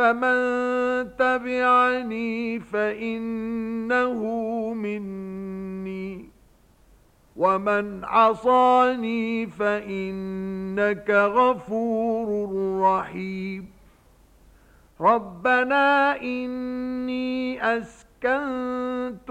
فمن تبعني فإنه مني ومن عصاني فإنك غفور رحيم ربنا إني أسكنت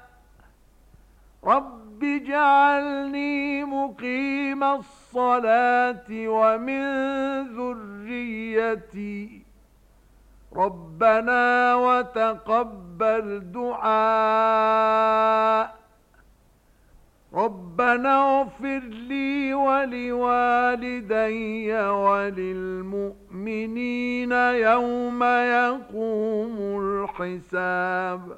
رب اجعلني مقيم الصلاة ومن ذريتي ربنا وتقبل دعاء ربنا اغفر لي ولوالدي وللمؤمنين يوم يقوم الحساب